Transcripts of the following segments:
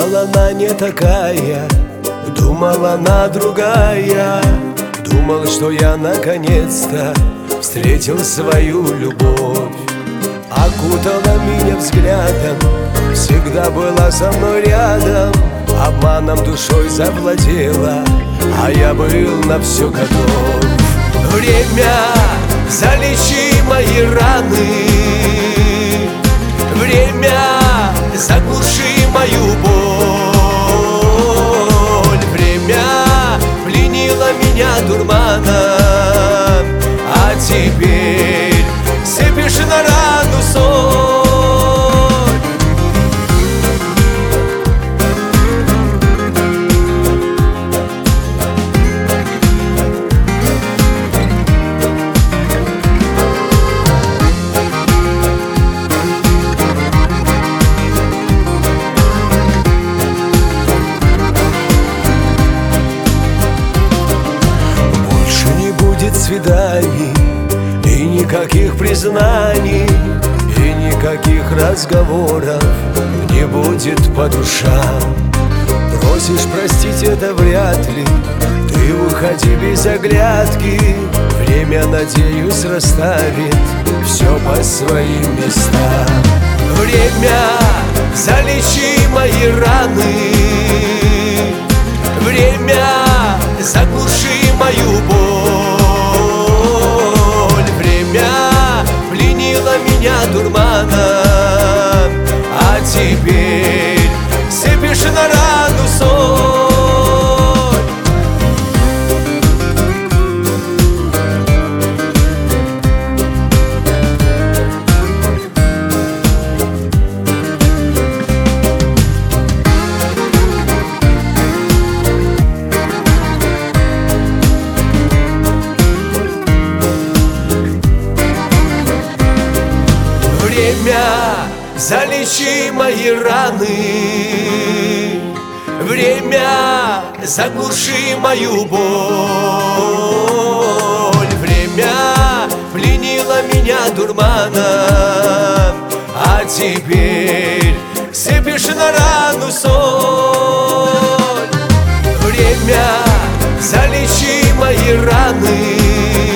Думала она не такая, думала она другая. Думал, что я наконец-то встретил свою любовь. Окутала меня взглядом, всегда была со мной рядом. Обманом душой завладела, а я был на все готов. Время залечи мои раны Теперь сыпешь на рану соль. Больше не будет свиданий никаких признаний И никаких разговоров Не будет по душам. Просишь простить это вряд ли Ты уходи без оглядки Время, надеюсь, расставит Все по своим местам. Время залечи мои раны. Время заглуши мою боль Время залечи мои раны. Время заглуши мою боль. Время пленило меня дурманом А теперь сыпешь на рану соль. Время залечи мои раны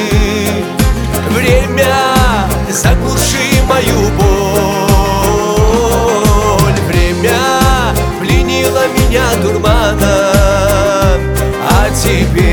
Время